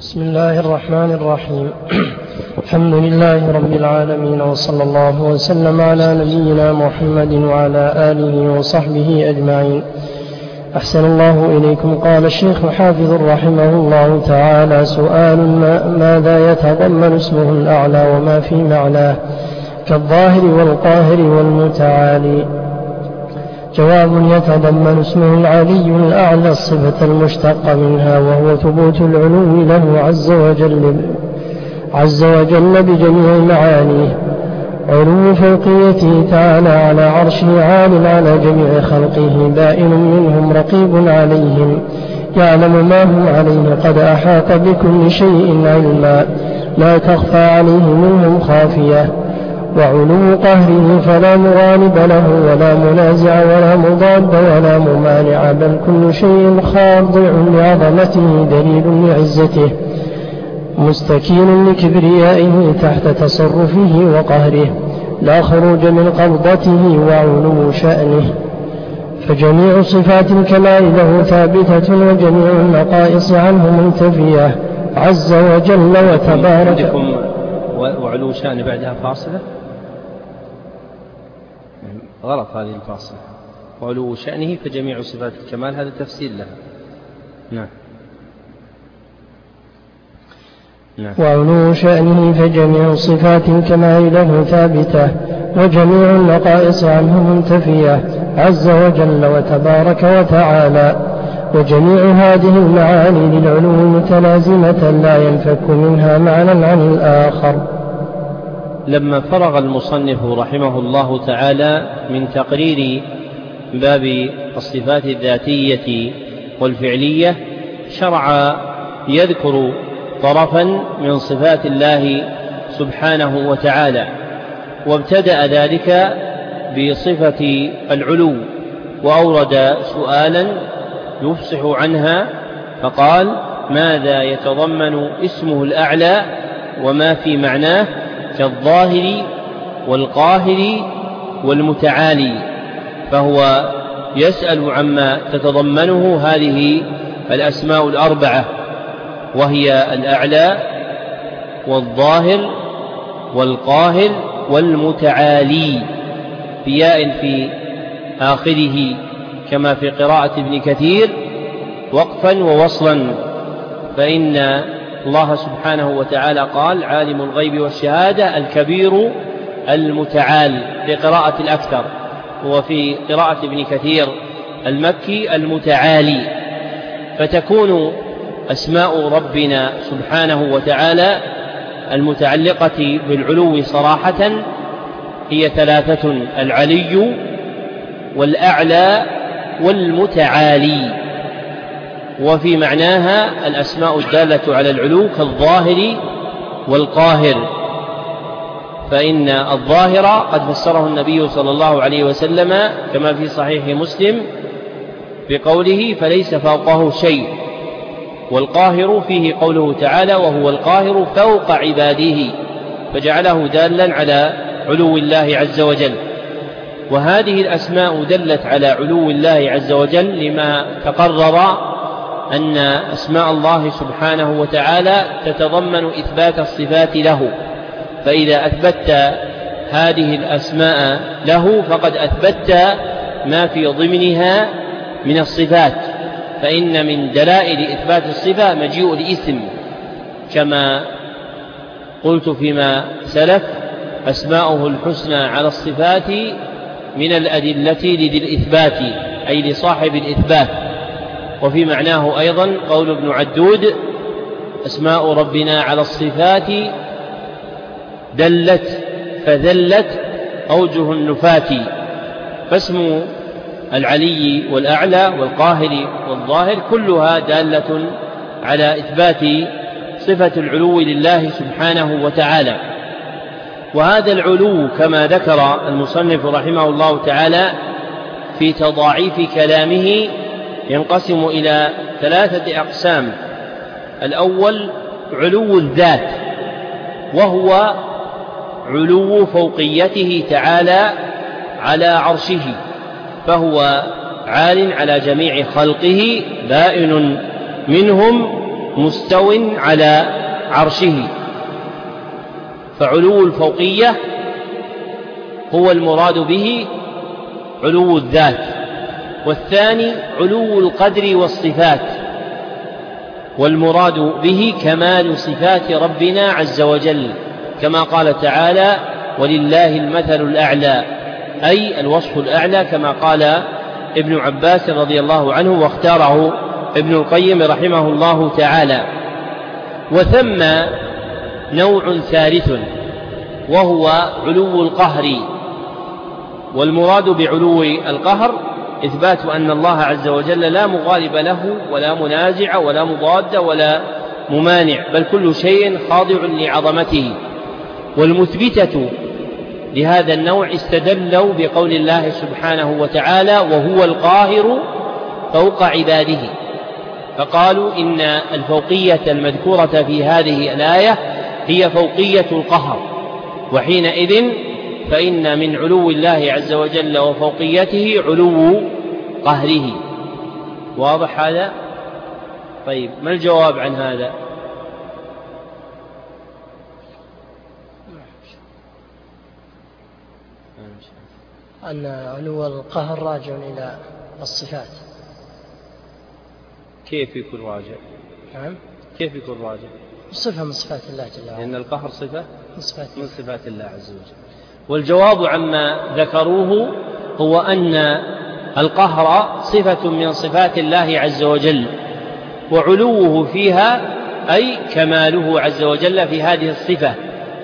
بسم الله الرحمن الرحيم. الحمد لله رب العالمين وصلى الله وسلم على نبينا محمد وعلى آله وصحبه أجمعين. أحسن الله إليكم. قال الشيخ حافظ رحمه الله تعالى سؤال ما ماذا يتضمن اسمه الأعلى وما في معناه؟ كالظاهر والقاهر والمتعالي. جواب يتضمن اسمه العلي الأعلى الصفة المشتقة منها وهو ثبوت العلو له عز وجل عز وجل بجميع معانيه علو فوقيته تعالى على عرشه عال على جميع خلقه بائن منهم رقيب عليهم يعلم ما هم عليه قد أحاط بكل شيء علما. لا تخفى عليه منهم خافية. وعلو قهره فلا مغالب له ولا منازع ولا مضاد ولا ممانع بل كل شيء خاضع لعظمته دليل لعزته مستكين لكبريائه تحت تصرفه وقهره لا خروج من قبضته وعلو شأنه. فجميع صفات الكمال له ثابتة وجميع النقائص عنه منتفية. عز وجل وتبارك وعلو شأن بعدها فاصلة؟ غلط هذه الفاصلة. وعلو شأنه فجميع صفات الكمال هذا تفسير لها. نعم. نعم. وعلو شأنه فجميع صفات الكمال له ثابتة وجميع النقائص عنه منتفية عز وجل وتبارك وتعالى. وجميع هذه المعاني للعلو متلازمة لا ينفك منها معنى عن الآخر. لما فرغ المصنف رحمه الله تعالى من تقرير باب الصفات الذاتية والفعلية شرع يذكر طرفا من صفات الله سبحانه وتعالى وابتدأ ذلك بصفة العلو وأورد سؤالا يفصح عنها فقال ماذا يتضمن اسمه الأعلى وما في معناه؟ كالظاهر والقاهر والمتعالي فهو يسأل عما تتضمنه هذه الأسماء الأربعة وهي الأعلى والظاهر والقاهر والمتعالي بياء في آخره كما في قراءة ابن كثير وقفا ووصلا فإن الله سبحانه وتعالى قال عالم الغيب والشهادة الكبير المتعال في قراءة الأكثر وفي قراءة ابن كثير المكي المتعالي فتكون أسماء ربنا سبحانه وتعالى المتعلقة بالعلو صراحة هي ثلاثة العلي والأعلى والمتعالي. وفي معناها الأسماء الدالة على العلو كالظاهر والقاهر. فإن الظاهر قد فسره النبي صلى الله عليه وسلم كما في صحيح مسلم بقوله فليس فوقه شيء والقاهر فيه قوله تعالى وهو القاهر فوق عباده فجعله دالا على علو الله عز وجل. وهذه الأسماء دلت على علو الله عز وجل لما تقرر أن أسماء الله سبحانه وتعالى تتضمن إثبات الصفات له. فإذا أثبت هذه الأسماء له فقد أثبت ما في ضمنها من الصفات. فإن من دلائل إثبات الصفة مجيء الاسم كما قلت فيما سلف أسماؤه الحسنى على الصفات من الأدلة لذي الإثبات أي لصاحب الإثبات. وفي معناه أيضا قول ابن عدود أسماء ربنا على الصفات دلت فذلت أوجه النفاة. فاسم العلي والأعلى والقاهر والظاهر كلها دالة على إثبات صفة العلو لله سبحانه وتعالى. وهذا العلو كما ذكر المصنف رحمه الله تعالى في تضاعيف كلامه ينقسم إلى ثلاثة أقسام. الأول علو الذات وهو علو فوقيته تعالى على عرشه فهو عال على جميع خلقه بائن منهم مستو على عرشه. فعلو الفوقية هو المراد به علو الذات. والثاني علو القدر والصفات والمراد به كمال صفات ربنا عز وجل كما قال تعالى ولله المثل الأعلى أي الوصف الأعلى كما قال ابن عباس رضي الله عنه واختاره ابن القيم رحمه الله تعالى. وثم نوع ثالث وهو علو القهر والمراد بعلو القهر إثبات أن الله عز وجل لا مغالب له ولا منازع ولا مضاد ولا ممانع بل كل شيء خاضع لعظمته. والمثبتة لهذا النوع استدلوا بقول الله سبحانه وتعالى وهو القاهر فوق عباده فقالوا إن الفوقية المذكورة في هذه الآية هي فوقية القهر وحينئذ فإن من علو الله عز وجل وفوقيته علو قهره واضح هذا؟ طيب ما الجواب عن هذا؟ أن علو القهر راجع إلى الصفات كيف يكون راجع؟ نعم كيف يكون راجع؟ صفة من صفات الله جل وعلا لأن القهر صفة من صفات من صفات الله عز وجل والجواب عما ذكروه هو أن القهر صفة من صفات الله عز وجل وعلوه فيها أي كماله عز وجل في هذه الصفة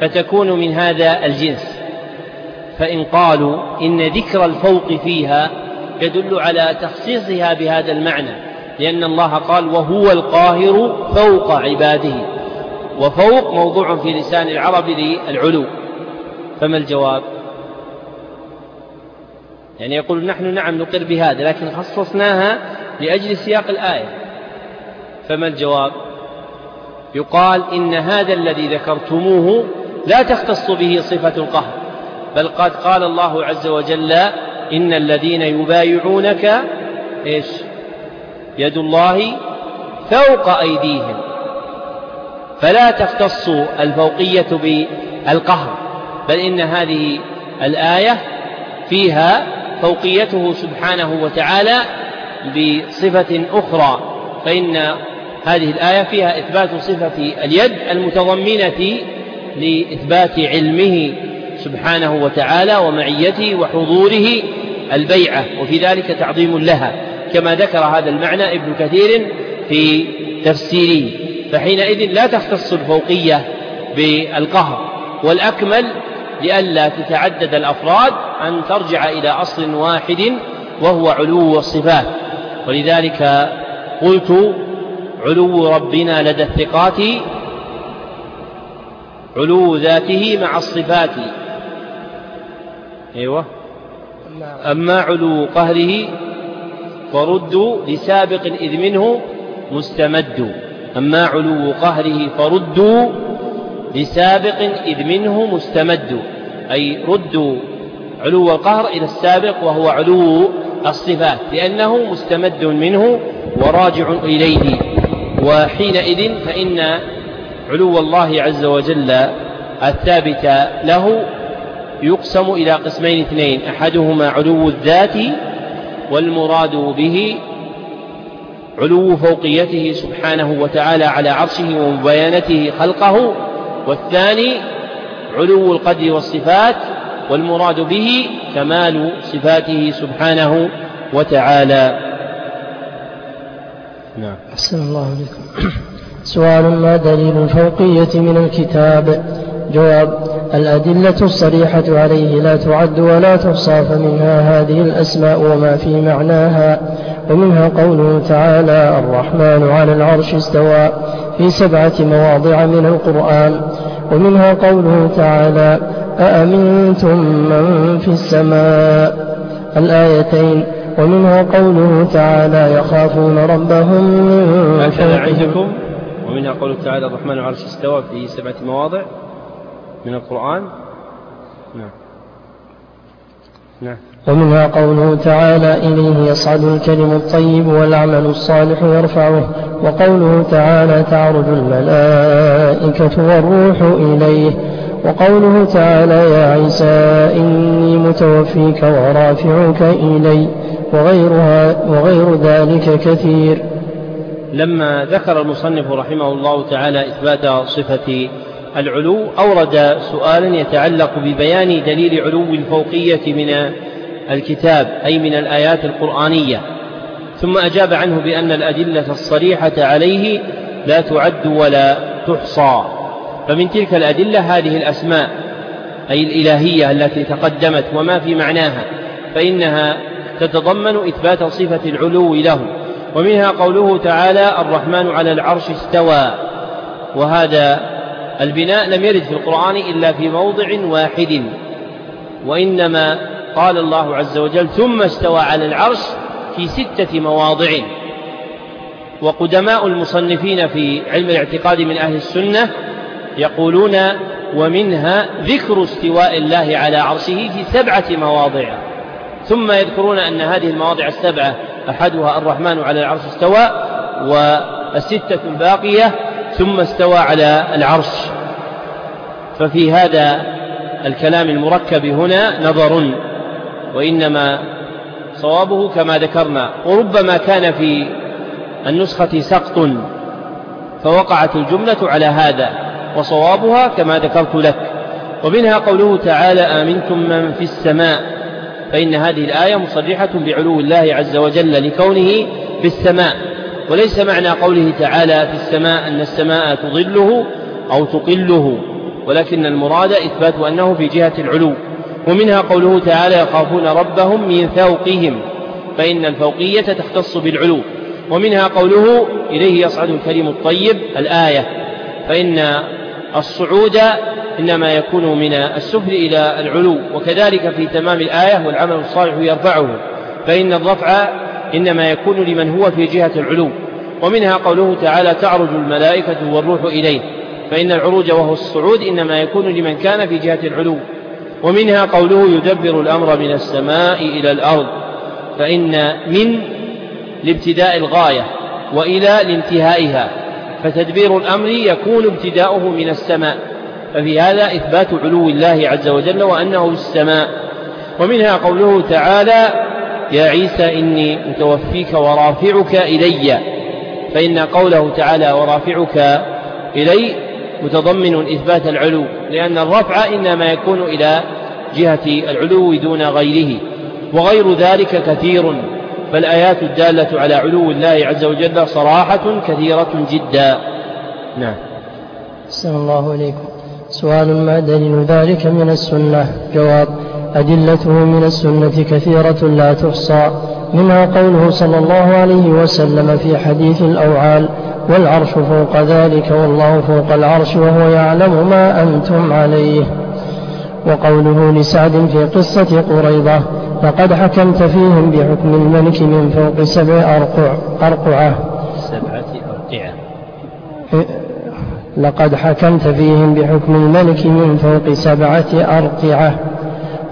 فتكون من هذا الجنس. فإن قالوا إن ذكر الفوق فيها يدل على تخصيصها بهذا المعنى لأن الله قال وهو القاهر فوق عباده وفوق موضوع في لسان العرب للعلو. فما الجواب؟ يعني يقول نحن نعم نقر بهذا لكن خصصناها لأجل سياق الآية. فما الجواب؟ يقال إن هذا الذي ذكرتموه لا تختص به صفة القهر بل قد قال الله عز وجل إن الذين يبايعونك إيش؟ يد الله فوق أيديهم. فلا تختص الفوقية بالقهر. بل إن هذه الآية فيها فوقيته سبحانه وتعالى بصفة أخرى فإن هذه الآية فيها إثبات صفة اليد المتضمنة لإثبات علمه سبحانه وتعالى ومعيته وحضوره البيعة وفي ذلك تعظيم لها كما ذكر هذا المعنى ابن كثير في تفسيره فحينئذ لا تختص الفوقية بالقهر والأكمل لئلا تتعدد الأفراد أن ترجع إلى أصل واحد وهو علو الصفات. ولذلك قلت علو ربنا لدى الثقات علو ذاته مع الصفات. أيوة. أما علو قهره فرد لسابق إذ منه مستمد. أما علو قهره فردوا لسابق إذ منه مستمد. أي ردوا علو القهر إلى السابق وهو علو الصفات لأنه مستمد منه وراجع إليه. وحينئذ فإن علو الله عز وجل الثابت له يقسم إلى قسمين اثنين أحدهما علو الذات والمراد به علو فوقيته سبحانه وتعالى على عرشه ومباينته خلقه والثاني علو القدر والصفات والمراد به كمال صفاته سبحانه وتعالى. نعم. أحسن الله عليكم. سؤال ما دليل الفوقية من الكتاب؟ جواب الأدلة الصريحة عليه لا تعد ولا تحصى فمنها هذه الأسماء وما في معناها ومنها قوله تعالى الرحمن على العرش استوى في سبعة مواضع من القرآن. ومنها قوله تعالى أأمنتم من في السماء؟ الآيتين. ومنها قوله تعالى يخافون ربهم من عندكم؟ ومنها قوله تعالى الرحمن على العرش استوى في سبعة مواضع من القرآن. نعم. نعم. ومنها قوله تعالى إليه يصعد الكلم الطيب والعمل الصالح يرفعه وقوله تعالى تعرج الملائكة والروح إليه وقوله تعالى يا عيسى إني متوفيك ورافعك إلي وغيرها وغير ذلك كثير. لما ذكر المصنف رحمه الله تعالى إثبات صفة العلو أورد سؤالا يتعلق ببيان دليل علو الفوقية من الكتاب أي من الآيات القرآنية. ثم أجاب عنه بأن الأدلة الصريحة عليه لا تعد ولا تحصى. فمن تلك الأدلة هذه الأسماء أي الإلهية التي تقدمت وما في معناها فإنها تتضمن إثبات صفة العلو له ومنها قوله تعالى الرحمن على العرش استوى وهذا البناء لم يرد في القرآن إلا في موضع واحد وإنما قال الله عز وجل ثم استوى على العرش في ستة مواضع. وقدماء المصنفين في علم الاعتقاد من أهل السنة يقولون ومنها ذكر استواء الله على عرشه في سبعة مواضع. ثم يذكرون أن هذه المواضع السبعة أحدها الرحمن على العرش استوى والستة الباقية ثم استوى على العرش. ففي هذا الكلام المركب هنا نظر. وإنما صوابه كما ذكرنا. وربما كان في النسخة سقط فوقعت الجملة على هذا وصوابها كما ذكرت لك. ومنها قوله تعالى آمنتم من في السماء. فإن هذه الآية مصرحة بعلو الله عز وجل لكونه في السماء. وليس معنى قوله تعالى في السماء أن السماء تظله أو تقله ولكن المراد إثبات أنه في جهة العلو. ومنها قوله تعالى يخافون ربهم من فوقهم فإن الفوقية تختص بالعلو. ومنها قوله إليه يصعد الكلم الطيب الآية فإن الصعود إنما يكون من السفل إلى العلو وكذلك في تمام الآية والعمل الصالح يرفعه فإن الرفع إنما يكون لمن هو في جهة العلو. ومنها قوله تعالى تعرج الملائكة والروح إليه فإن العروج وهو الصعود إنما يكون لمن كان في جهة العلو. ومنها قوله يدبر الأمر من السماء إلى الأرض فإن من لابتداء الغاية وإلى لانتهائها فتدبير الأمر يكون ابتداؤه من السماء ففي هذا إثبات علو الله عز وجل وأنه السماء. ومنها قوله تعالى يا عيسى إني متوفيك ورافعك إلي فإن قوله تعالى ورافعك إلي متضمن إثبات العلو لأن الرفع إنما يكون إلى جهة العلو دون غيره وغير ذلك كثير فالآيات الدالة على علو الله عز وجل صراحة كثيرة جدا. نعم. أحسن الله إليكم. سؤال ما دليل ذلك من السنة؟ جواب أدلته من السنة كثيرة لا تحصى منها قوله صلى الله عليه وسلم في حديث الأوعال والعرش فوق ذلك والله فوق العرش وهو يعلم ما أنتم عليه. وقوله لسعد في قصة قريضة لقد حكمت فيهم بحكم الملك من فوق سبع أرقع أرقعة. سبعة أرقعة. لقد حكمت فيهم بحكم الملك من فوق سبعة أرقعة.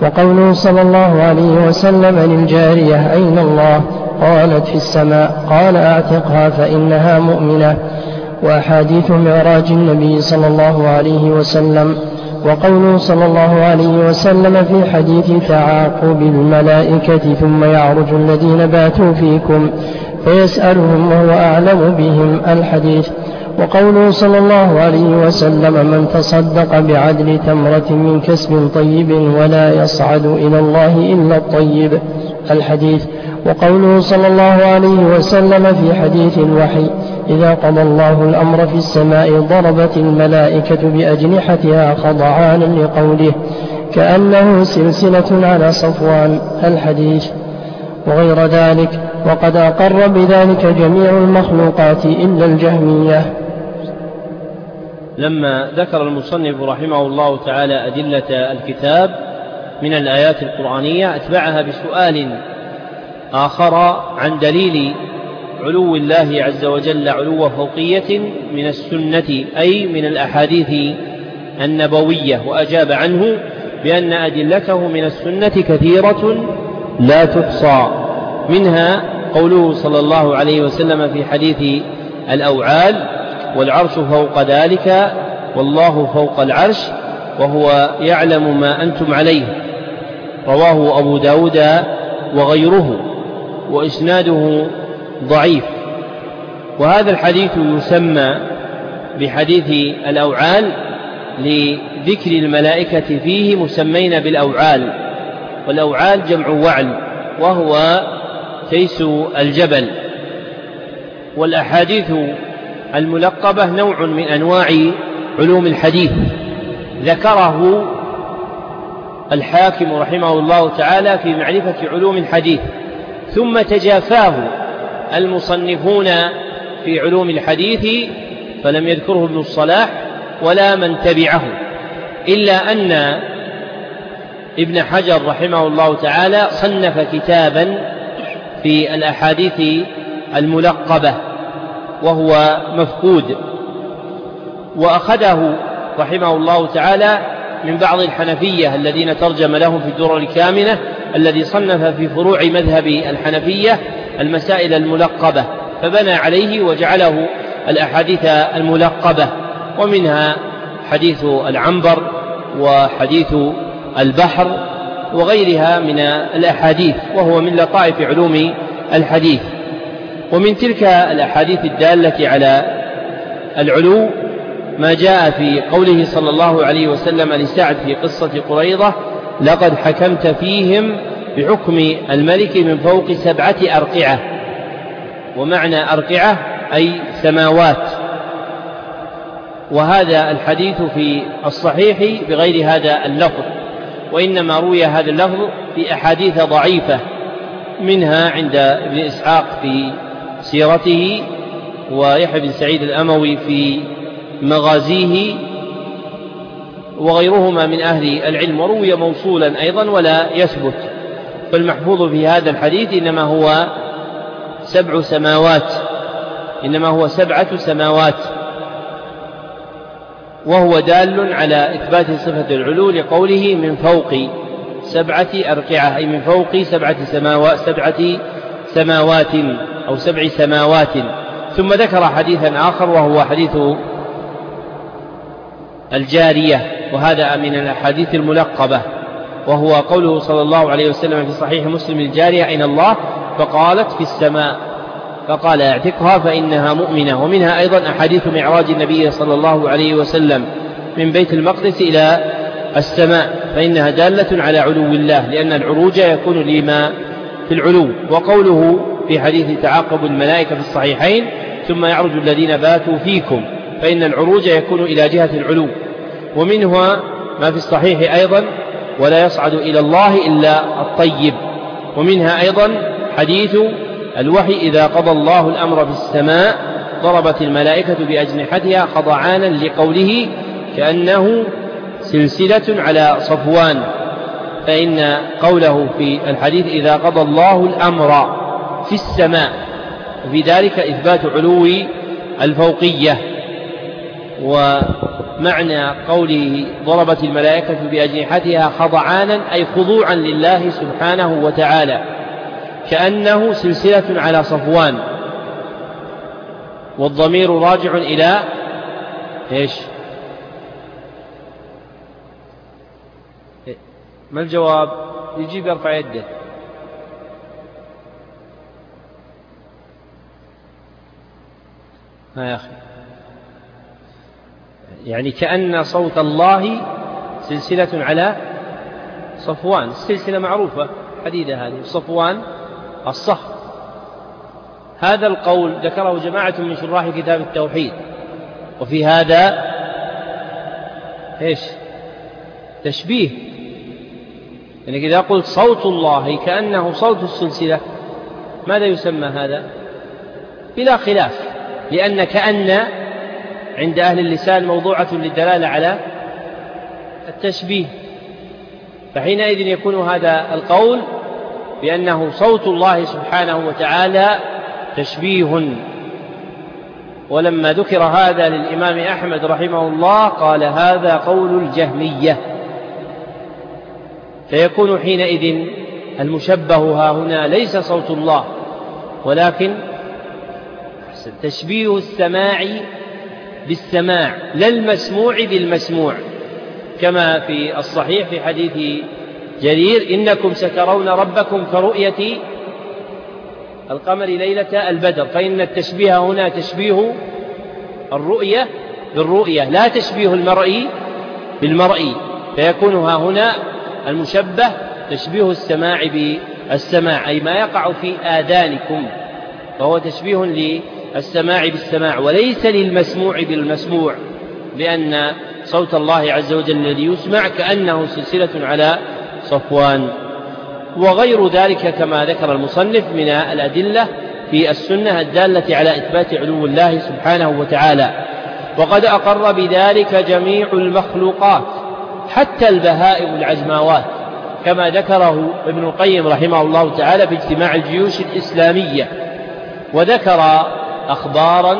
وقوله صلى الله عليه وسلم للجارية أين الله؟ قالت في السماء قال أعتقها فإنها مؤمنة. وأحاديث معراج النبي صلى الله عليه وسلم. وقوله صلى الله عليه وسلم في حديث تعاقب الملائكة ثم يعرج الذين باتوا فيكم فيسألهم وهو أعلم بهم الحديث. وقوله صلى الله عليه وسلم من تصدق بعدل تمرة من كسب طيب ولا يصعد إلى الله إلا الطيب. الحديث وقوله صلى الله عليه وسلم في حديث الوحي إذا قضى الله الأمر في السماء ضربت الملائكة بأجنحتها خضعانا لقوله كأنه سلسلة على صفوان. الحديث. وغير ذلك وقد أقر بذلك جميع المخلوقات إلا الجهمية. لما ذكر المصنف رحمه الله تعالى أدلة الكتاب من الآيات القرآنية أتبعها بسؤال آخر عن دليل علو الله عز وجل علو فوقية من السنة أي من الأحاديث النبوية. وأجاب عنه بأن أدلته من السنة كثيرة لا تحصى. منها قوله صلى الله عليه وسلم في حديث الأوعال والعرش فوق ذلك والله فوق العرش وهو يعلم ما أنتم عليه. رواه أبو داود وغيره. وإسناده ضعيف. وهذا الحديث يسمى بحديث الأوعال لذكر الملائكة فيه مسمين بالأوعال. والأوعال جمع وعل وهو تيس الجبل. والأحاديث الملقبة نوع من أنواع علوم الحديث. ذكره الحاكم رحمه الله تعالى في معرفة علوم الحديث. ثم تجافاه المصنفون في علوم الحديث فلم يذكره ابن الصلاح ولا من تبعه إلا أن ابن حجر رحمه الله تعالى صنف كتابا في الأحاديث الملقبة وهو مفقود وأخذه رحمه الله تعالى من بعض الحنفية الذين ترجم لهم في الدرر الكامنة الذي صنف في فروع مذهب الحنفية المسائل الملقبة فبنى عليه وجعله الأحاديث الملقبة ومنها حديث العنبر وحديث البحر وغيرها من الأحاديث وهو من لطائف علوم الحديث. ومن تلك الأحاديث الدالة على العلو ما جاء في قوله صلى الله عليه وسلم لسعد في قصة قريضة لقد حكمت فيهم بحكم الملك من فوق سبعة أرقعة. ومعنى أرقعة أي سماوات. وهذا الحديث في الصحيح بغير هذا اللفظ وإنما روي هذا اللفظ في أحاديث ضعيفة منها عند ابن إسحاق في سيرته ويحيى بن سعيد الأموي في مغازيه وغيرهما من أهل العلم وروي موصولا أيضا ولا يثبت. فالمحفوظ في هذا الحديث إنما هو سبع سماوات. إنما هو سبعة سماوات. وهو دال على إثبات صفة العلو لقوله من فوق سبعة أرقعة أي من فوق سبعة سماوات سبعة سماوات أو سبع سماوات. ثم ذكر حديثا آخر وهو حديث الجارية. وهذا من الأحاديث الملقبة وهو قوله صلى الله عليه وسلم في صحيح مسلم الجارية أين الله؟ فقالت في السماء. فقال اعتقها فإنها مؤمنة. ومنها أيضا أحاديث معراج النبي صلى الله عليه وسلم من بيت المقدس إلى السماء فإنها دالة على علو الله لأن العروج يكون لما في العلو. وقوله في حديث تعاقب الملائكة في الصحيحين ثم يعرج الذين باتوا فيكم. فإن العروج يكون إلى جهة العلو. ومنها ما في الصحيح أيضا ولا يصعد إلى الله إلا الطيب ومنها أيضا حديث الوحي إذا قضى الله الأمر في السماء ضربت الملائكة بأجنحتها خضعانا لقوله كأنه سلسلة على صفوان فإن قوله في الحديث إذا قضى الله الأمر في السماء في ذلك إثبات علو الفوقية ومعنى قوله ضربت الملائكة بأجنحتها خضعانا أي خضوعا لله سبحانه وتعالى كأنه سلسلة على صفوان والضمير راجع إلى إيش؟ ما الجواب؟ يجيب يرفع يده. ها يا أخي. يعني كأن صوت الله سلسلة على صفوان السلسلة معروفة حديدة هذه صفوان الصخر. هذا القول ذكره جماعة من شراح كتاب التوحيد. وفي هذا إيش؟ تشبيه. يعني إذا قلت صوت الله كأنه صوت السلسلة ماذا يسمى هذا؟ بلا خلاف لأن كأن عند أهل اللسان موضوعة للدلالة على التشبيه. فحينئذ يكون هذا القول بأنه صوت الله سبحانه وتعالى تشبيه. ولما ذكر هذا للإمام أحمد رحمه الله قال هذا قول الجهمية. فيكون حينئذ المشبه ها هنا ليس صوت الله ولكن تشبيه السماع بالسماع لا المسموع بالمسموع. كما في الصحيح في حديث جرير إنكم سترون ربكم كرؤية القمر ليلة البدر فإن التشبيه هنا تشبيه الرؤية بالرؤية لا تشبيه المرئي بالمرئي فيكون ها هنا المشبه تشبيه السماع بالسماع أي ما يقع في آذانكم فهو تشبيه للسماع بالسماع وليس للمسموع بالمسموع لأن صوت الله عز وجل الذي يسمع كأنه سلسلة على صفوان. وغير ذلك كما ذكر المصنف من الأدلة في السنة الدالة على إثبات علو الله سبحانه وتعالى. وقد أقر بذلك جميع المخلوقات حتى البهائم العجماوات كما ذكره ابن القيم رحمه الله تعالى في اجتماع الجيوش الإسلامية. وذكر أخبارا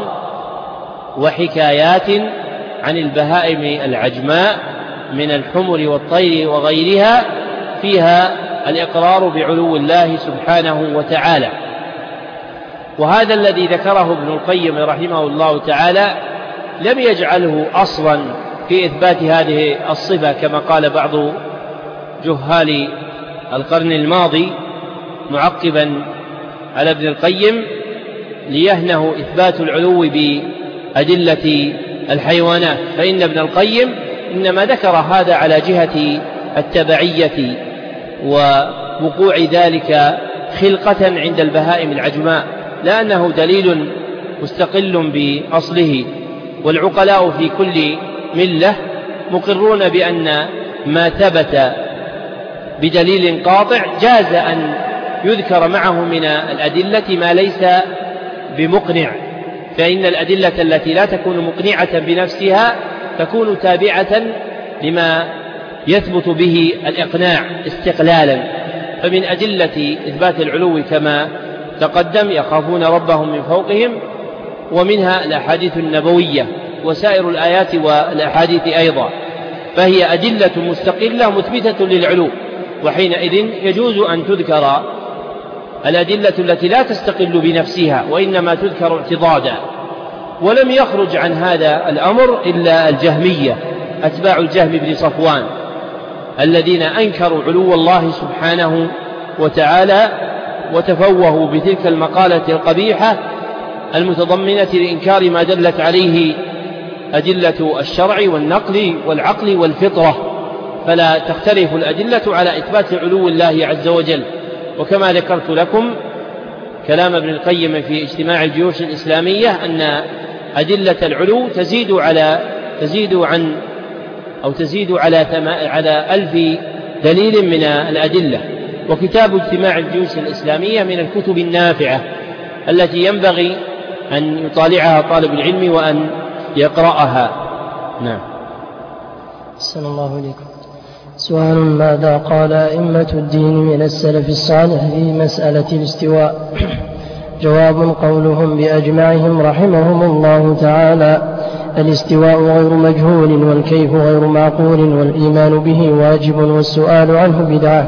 وحكايات عن البهائم العجماء من الحمر والطير وغيرها فيها الإقرار بعلو الله سبحانه وتعالى. وهذا الذي ذكره ابن القيم رحمه الله تعالى لم يجعله أصلا في إثبات هذه الصفة كما قال بعض جهال القرن الماضي معقبا على ابن القيم. ليهنه إثبات العلو بأدلة الحيوانات. فإن ابن القيم إنما ذكر هذا على جهة التبعية ووقوع ذلك خلقة عند البهائم العجماء لا أنه دليل مستقل بأصله. والعقلاء في كل ملة مقرون بأن ما ثبت بدليل قاطع جاز أن يذكر معه من الأدلة ما ليس بمقنع فإن الأدلة التي لا تكون مقنعة بنفسها تكون تابعة لما يثبت به الإقناع استقلالا. فمن أدلة إثبات العلو كما تقدم يخافون ربهم من فوقهم ومنها الأحاديث النبوية وسائر الآيات والأحاديث أيضا. فهي أدلة مستقلة مثبتة للعلو وحينئذ يجوز أن تذكر الأدلة التي لا تستقل بنفسها وإنما تذكر اعتضادا. ولم يخرج عن هذا الأمر إلا الجهمية أتباع الجهم بن صفوان الذين أنكروا علو الله سبحانه وتعالى وتفوهوا بتلك المقالة القبيحة المتضمنة لإنكار ما دلت عليه أدلة الشرع والنقل والعقل والفطرة. فلا تختلف الأدلة على إثبات علو الله عز وجل. وكما ذكرت لكم كلام ابن القيم في اجتماع الجيوش الإسلامية أن أدلة العلو تزيد على تزيد عن أو تزيد على على ألف دليل من الأدلة. وكتاب اجتماع الجيوش الإسلامية من الكتب النافعة التي ينبغي أن يطالعها طالب العلم وأن يقرأها. نعم. أحسن الله إليكم. سؤال ماذا قال أئمة الدين من السلف الصالح في مسألة الاستواء؟ جواب قولهم بأجمعهم رحمهم الله تعالى الاستواء غير مجهول والكيف غير معقول والإيمان به واجب والسؤال عنه بدعة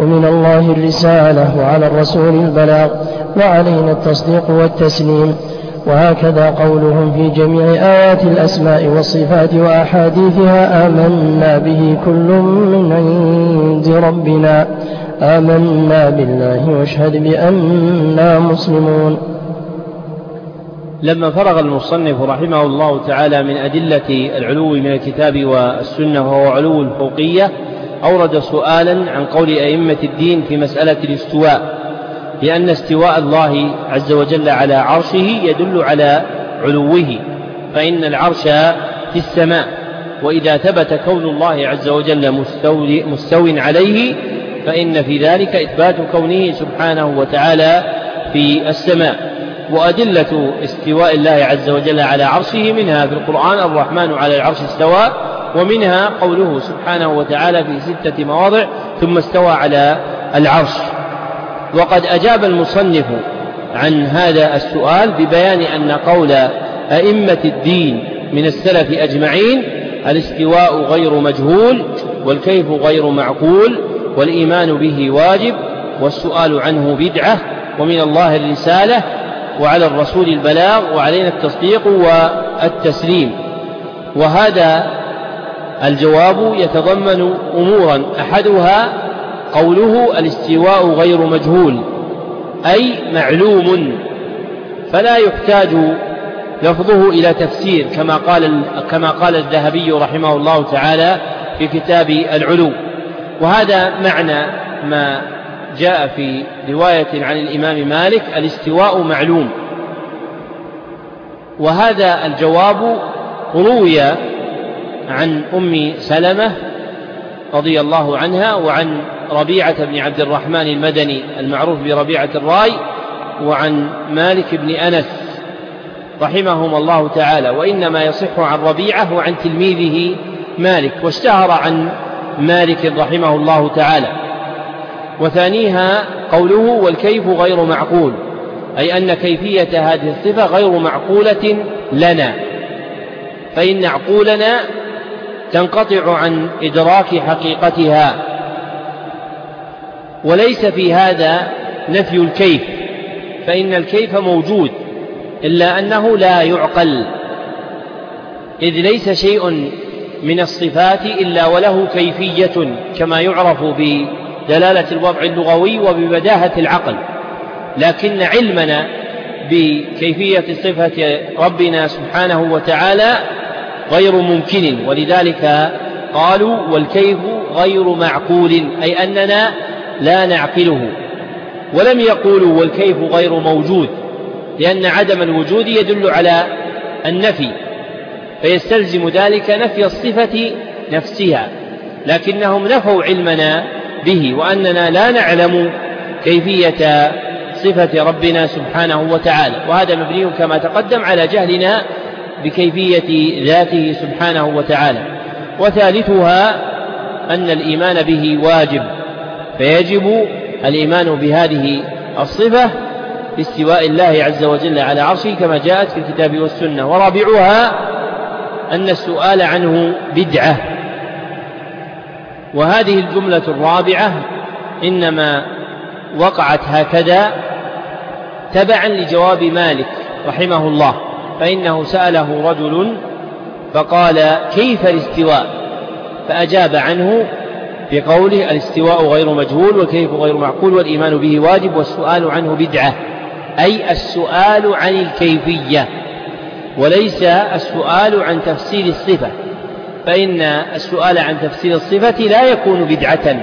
ومن الله الرسالة وعلى الرسول البلاغ وعلينا التصديق والتسليم. وهكذا قولهم في جميع آيات الأسماء والصفات وأحاديثها آمنا به كل من عند ربنا. آمنا بالله واشهد بأننا مسلمون. لما فرغ المصنف رحمه الله تعالى من أدلة العلو من الكتاب والسنة وهو علو الفوقية أورد سؤالا عن قول أئمة الدين في مسألة الاستواء. لأن استواء الله عز وجل على عرشه يدل على علوه فإن العرش في السماء. وإذا ثبت كون الله عز وجل مستو عليه فإن في ذلك إثبات كونه سبحانه وتعالى في السماء. وأدلة استواء الله عز وجل على عرشه منها في القرآن الرحمن على العرش استوى ومنها قوله سبحانه وتعالى في ستة مواضع ثم استوى على العرش. وقد أجاب المصنف عن هذا السؤال ببيان أن قول أئمة الدين من السلف أجمعين الاستواء غير مجهول والكيف غير معقول والإيمان به واجب والسؤال عنه بدعة ومن الله الرسالة وعلى الرسول البلاغ وعلينا التصديق والتسليم. وهذا الجواب يتضمن أمورا أحدها قوله الاستواء غير مجهول أي معلوم فلا يحتاج لفظه إلى تفسير كما قال كما قال الذهبي رحمه الله تعالى في كتاب العلو. وهذا معنى ما جاء في رواية عن الإمام مالك الاستواء معلوم. وهذا الجواب روي عن أم سلمة رضي الله عنها وعن ربيعة بن عبد الرحمن المدني المعروف بربيعة الراي وعن مالك بن أنس رحمهم الله تعالى وإنما يصح عن ربيعة وعن تلميذه مالك واشتهر عن مالك رحمه الله تعالى. وثانيها قوله والكيف غير معقول أي أن كيفية هذه الصفة غير معقولة لنا فإن عقولنا تنقطع عن إدراك حقيقتها. وليس في هذا نفي الكيف فإن الكيف موجود إلا أنه لا يعقل إذ ليس شيء من الصفات إلا وله كيفية كما يعرف بدلالة الوضع اللغوي وببداهة العقل. لكن علمنا بكيفية صفة ربنا سبحانه وتعالى غير ممكن ولذلك قالوا والكيف غير معقول أي أننا لا نعقله. ولم يقولوا والكيف غير موجود لأن عدم الوجود يدل على النفي فيستلزم ذلك نفي الصفة نفسها لكنهم نفوا علمنا به وأننا لا نعلم كيفية صفة ربنا سبحانه وتعالى. وهذا مبني كما تقدم على جهلنا بكيفية ذاته سبحانه وتعالى. وثالثها أن الإيمان به واجب. فيجب الإيمان بهذه الصفة باستواء الله عز وجل على عرشه كما جاءت في الكتاب والسنة. ورابعها أن السؤال عنه بدعة. وهذه الجملة الرابعة إنما وقعت هكذا تبعا لجواب مالك رحمه الله فإنه سأله رجل فقال كيف الاستواء؟ فأجاب عنه بقوله الاستواء غير مجهول والكيف غير معقول والإيمان به واجب والسؤال عنه بدعة. أي السؤال عن الكيفية. وليس السؤال عن تفسير الصفة. فإن السؤال عن تفسير الصفة لا يكون بدعة.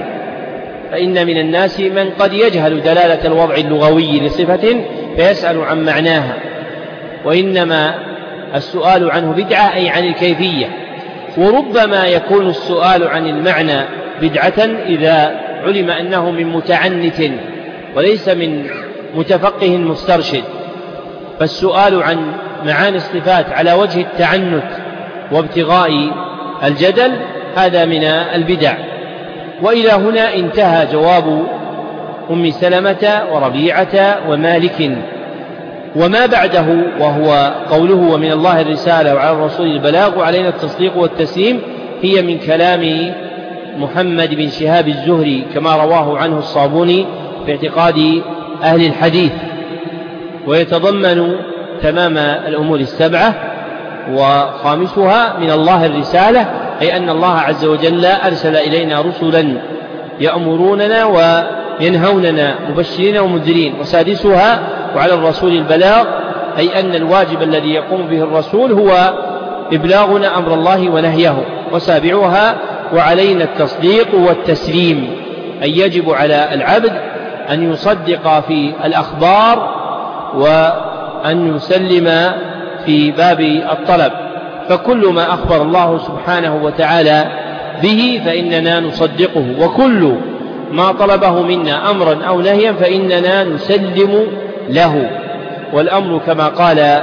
فإن من الناس من قد يجهل دلالة الوضع اللغوي لصفة فيسأل عن معناها. وإنما السؤال عنه بدعة أي عن الكيفية. وربما يكون السؤال عن المعنى بدعة إذا علم أنه من متعنت وليس من متفقه مسترشد. فالسؤال عن معاني الصفات على وجه التعنت وابتغاء الجدل هذا من البدع. وإلى هنا انتهى جواب أم سلمة وربيعة ومالك. وما بعده وهو قوله ومن الله الرسالة وعلى الرسول البلاغ وعلينا التصديق والتسليم هي من كلام محمد بن شهاب الزهري كما رواه عنه الصابوني في اعتقاد أهل الحديث ويتضمن تمام الأمور السبعة وخامسها من الله الرسالة أي أن الله عز وجل أرسل إلينا رسلا يأمروننا وينهوننا مبشرين ومنذرين وسادسها وعلى الرسول البلاغ أي أن الواجب الذي يقوم به الرسول هو إبلاغنا أمر الله ونهيه وسابعها وعلينا التصديق والتسليم أي يجب على العبد أن يصدق في الأخبار و أن يسلم في باب الطلب. فكل ما أخبر الله سبحانه وتعالى به فإننا نصدقه وكل ما طلبه منا أمرا أو نهيا فإننا نسلم له. والأمر كما قال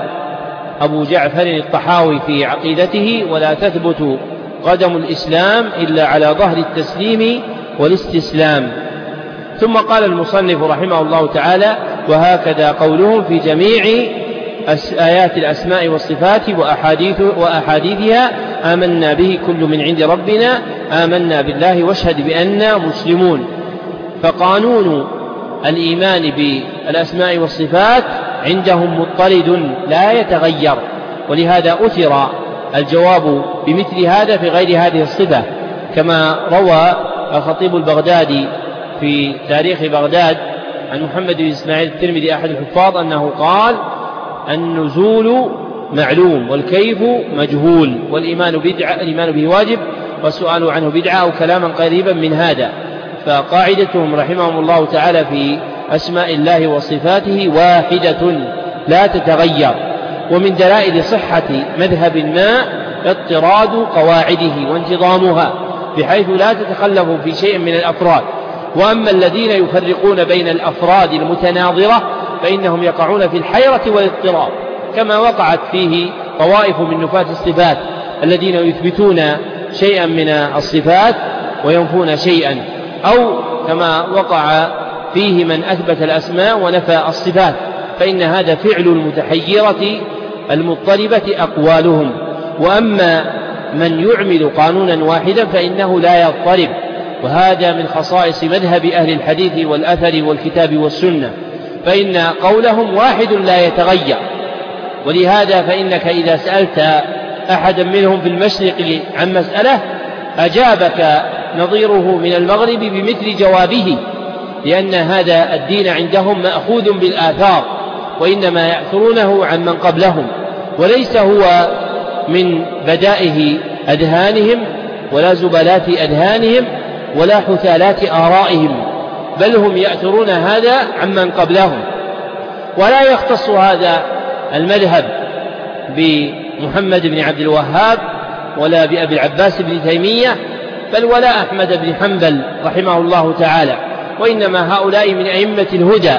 أبو جعفر الطحاوي في عقيدته ولا تثبت قدم الإسلام إلا على ظهر التسليم والاستسلام. ثم قال المصنف رحمه الله تعالى وهكذا قولهم في جميع آيات الأسماء والصفات وأحاديث وأحاديثها آمنا به كل من عند ربنا آمنا بالله واشهد بأننا مسلمون. فقانون الإيمان بالأسماء والصفات عندهم مضطرد لا يتغير ولهذا أثر الجواب بمثل هذا في غير هذه الصفة كما روى الخطيب البغدادي في تاريخ بغداد عن محمد بن إسماعيل الترمذي أحد الحفاظ أنه قال النزول معلوم والكيف مجهول والإيمان بدعة الإيمان به واجب والسؤال عنه بدعة أو كلاما قريبا من هذا. فقاعدتهم رحمهم الله تعالى في أسماء الله وصفاته واحدة لا تتغير. ومن دلائل صحة مذهب ما اضطراد قواعده وانتظامها بحيث لا تتخلف في شيء من الأفراد. وأما الذين يفرقون بين الأفراد المتناظرة فإنهم يقعون في الحيرة والاضطراب كما وقعت فيه طوائف من نفاة الصفات الذين يثبتون شيئا من الصفات وينفون شيئا أو كما وقع فيه من أثبت الأسماء ونفى الصفات. فإن هذا فعل المتحيرة المضطربة أقوالهم. وأما من يعمل قانونا واحدا فإنه لا يضطرب. وهذا من خصائص مذهب أهل الحديث والأثر والكتاب والسنة. فإن قولهم واحد لا يتغير. ولهذا فإنك إذا سألت أحدا منهم في المشرق عن مسألة أجابك نظيره من المغرب بمثل جوابه. لأن هذا الدين عندهم مأخوذ بالآثار وإنما يأثرونه عن من قبلهم. وليس هو من بدائه أذهانهم ولا زبلات أذهانهم ولا حثالات آرائهم بل هم يأثرون هذا عمن قبلهم. ولا يختص هذا المذهب بمحمد بن عبد الوهاب ولا بأبي العباس بن تيمية بل ولا أحمد بن حنبل رحمه الله تعالى. وإنما هؤلاء من أئمة الهدى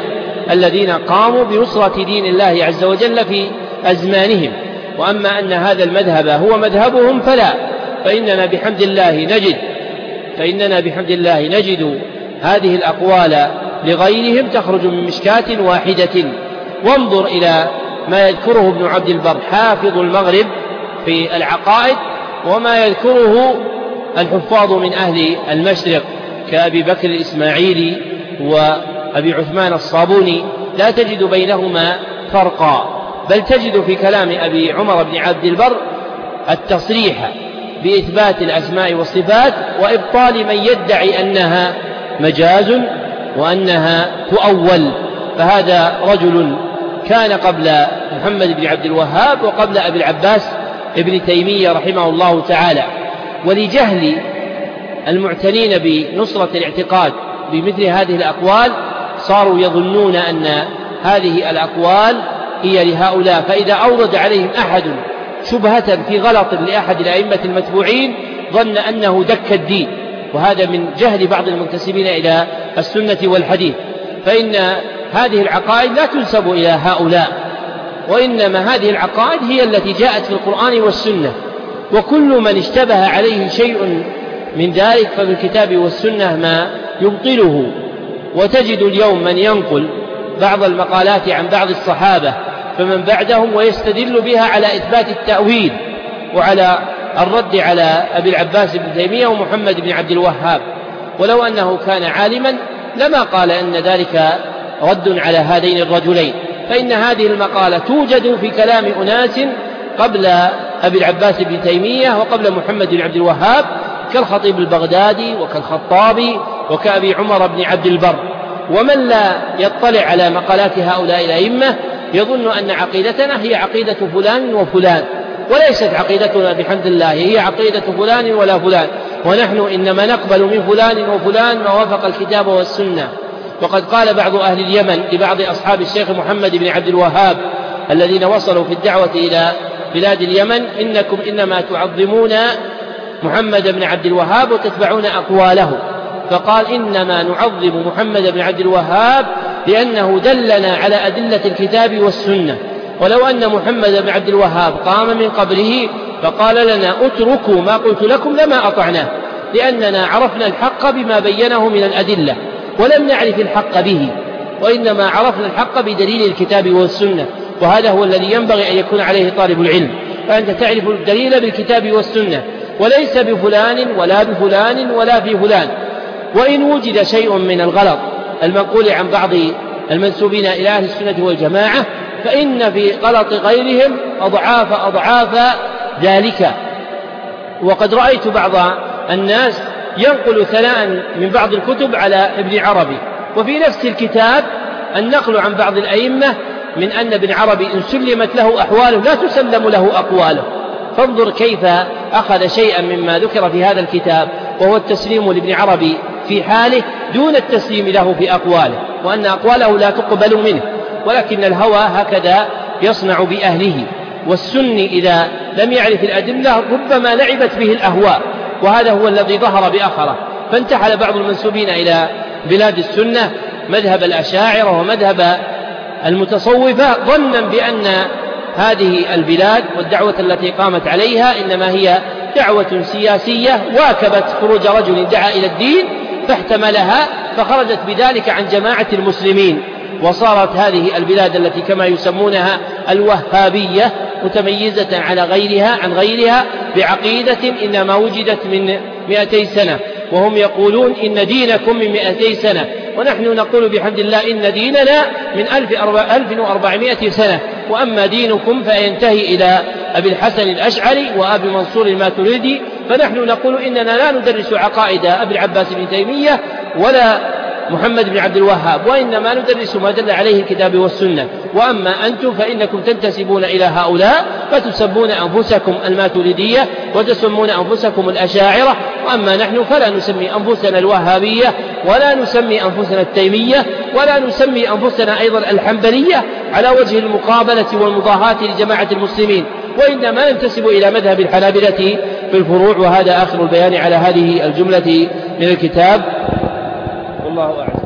الذين قاموا بنصرة دين الله عز وجل في أزمانهم. وأما أن هذا المذهب هو مذهبهم فلا. فإننا بحمد الله نجد. فإننا بحمد الله نجد هذه الأقوال لغيرهم تخرج من مشكاة واحدة. وانظر إلى ما يذكره ابن عبد البر حافظ المغرب في العقائد وما يذكره الحفاظ من أهل المشرق كأبي بكر الإسماعيلي وأبي عثمان الصابوني. لا تجد بينهما فرقا. بل تجد في كلام أبي عمر بن عبد البر التصريح بإثبات الأسماء والصفات وإبطال من يدعي أنها مجاز وأنها تؤول. فهذا رجل كان قبل محمد بن عبد الوهاب وقبل أبي العباس ابن تيمية رحمه الله تعالى. ولجهل المعتنين بنصرة الاعتقاد بمثل هذه الأقوال صاروا يظنون أن هذه الأقوال هي لهؤلاء فإذا أورد عليهم أحد شبهة في غلط لأحد الأئمة المتبوعين ظن أنه دك الدين. وهذا من جهل بعض المنتسبين إلى السنة والحديث. فإن هذه العقائد لا تنسب إلى هؤلاء. وإنما هذه العقائد هي التي جاءت في القرآن والسنة. وكل من اشتبه عليه شيء من ذلك ففي الكتاب والسنة ما يبطله. وتجد اليوم من ينقل بعض المقالات عن بعض الصحابة فمن بعدهم ويستدل بها على إثبات التأويل وعلى الرد على أبي العباس بن تيمية ومحمد بن عبد الوهاب. ولو أنه كان عالما لما قال أن ذلك رد على هذين الرجلين. فإن هذه المقالة توجد في كلام أناس قبل أبي العباس بن تيمية وقبل محمد بن عبد الوهاب كالخطيب البغدادي وكالخطابي وكأبي عمر بن عبد البر. ومن لا يطلع على مقالات هؤلاء الأئمة يظن أن عقيدتنا هي عقيدة فلان وفلان وليست عقيدتنا بحمد الله هي عقيدة فلان ولا فلان. ونحن إنما نقبل من فلان وفلان ما وافق الكتاب والسنة. وقد قال بعض أهل اليمن لبعض أصحاب الشيخ محمد بن عبد الوهاب الذين وصلوا في الدعوة إلى بلاد اليمن إنكم إنما تعظمون محمد بن عبد الوهاب وتتبعون أقواله. فقال إنما نعظم محمد بن عبد الوهاب لأنه دلنا على أدلة الكتاب والسنة. ولو أن محمد بن عبد الوهاب قام من قبله فقال لنا اتركوا ما قلت لكم لما أطعناه لأننا عرفنا الحق بما بينه من الأدلة ولم نعرف الحق به وإنما عرفنا الحق بدليل الكتاب والسنة. وهذا هو الذي ينبغي أن يكون عليه طالب العلم. فأنت تعرف الدليل بالكتاب والسنة وليس بفلان ولا بفلان ولا في فلان. وإن وجد شيء من الغلط المنقول عن بعض المنسوبين إلى أهل السنة والجماعة فإن في غلط غيرهم أضعاف أضعاف ذلك. وقد رأيت بعض الناس ينقل ثناء من بعض الكتب على ابن عربي وفي نفس الكتاب النقل عن بعض الأئمة من أن ابن عربي إن سلمت له أحواله لا تسلم له أقواله. فانظر كيف أخذ شيئا مما ذكر في هذا الكتاب وهو التسليم لابن عربي في حاله دون التسليم له في أقواله وأن أقواله لا تقبل منه ولكن الهوى هكذا يصنع بأهله والسني إذا لم يعرف الأدلة ربما لعبت به الأهواء وهذا هو الذي ظهر بأخره فانتحل بعض المنسوبين إلى بلاد السنة مذهب الأشاعرة ومذهب المتصوفة ظنا بأن هذه البلاد والدعوة التي قامت عليها إنما هي دعوة سياسية واكبت خروج رجل دعا إلى الدين فاحتملها فخرجت بذلك عن جماعة المسلمين وصارت هذه البلاد التي كما يسمونها الوهابية متميزة على غيرها عن غيرها بعقيدة إنما وجدت من مئتي سنة وهم يقولون إن دينكم من مئتي سنة ونحن نقول بحمد الله إن ديننا من ألف وأربعمائة سنة وأما دينكم فينتهي إلى أبي الحسن الأشعري وأبي منصور الماتريدي فنحن نقول إننا لا ندرس عقائد أبي العباس بن تيمية ولا محمد بن عبد الوهاب وإنما ندرس ما دل عليه الكتاب والسنة. وأما أنتم فإنكم تنتسبون إلى هؤلاء فتسمون أنفسكم الماتريدية وتسمون أنفسكم الأشاعرة. وأما نحن فلا نسمي أنفسنا الوهابية ولا نسمي أنفسنا التيمية ولا نسمي أنفسنا أيضا الحنبلية على وجه المقابلة والمضاهاة لجماعة المسلمين. وإنما ننتسب إلى مذهب الحنابلة في الفروع وهذا آخر البيان على هذه الجملة من الكتاب. والله أعلم.